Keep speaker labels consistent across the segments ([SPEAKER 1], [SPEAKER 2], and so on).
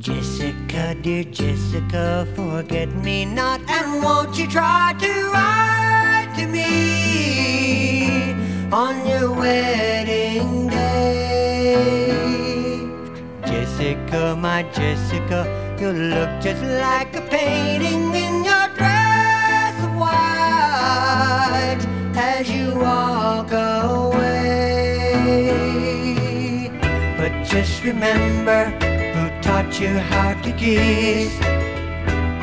[SPEAKER 1] dear Jessica, forget me not, and won't you try to write to me on your wedding day? Jessica, my Jessica, you look just like a painting in your dress of white as you walk away. But just remember taught you how to kiss.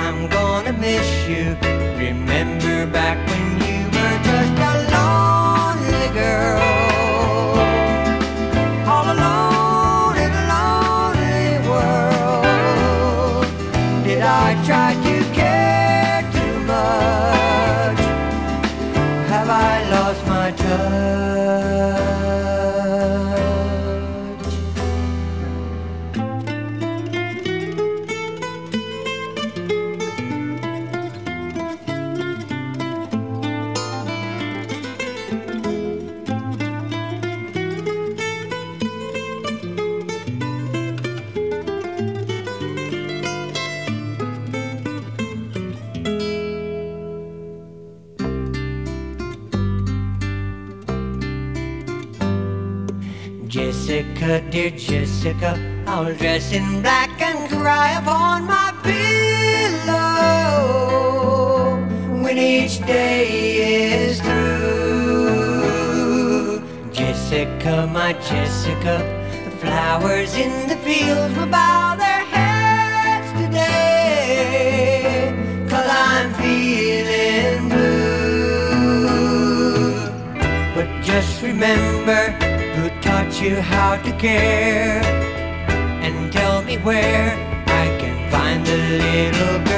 [SPEAKER 1] I'm gonna miss you. Remember back when you were just a lonely girl. All alone in a lonely world. Did I try to care Jessica, dear Jessica, I'll dress in black and cry upon my pillow when each day is through. Jessica, my Jessica, the flowers in the fields will bow their heads today, cause I'm feeling blue. But just remember who taught you how to care. And tell me where I can find the little girl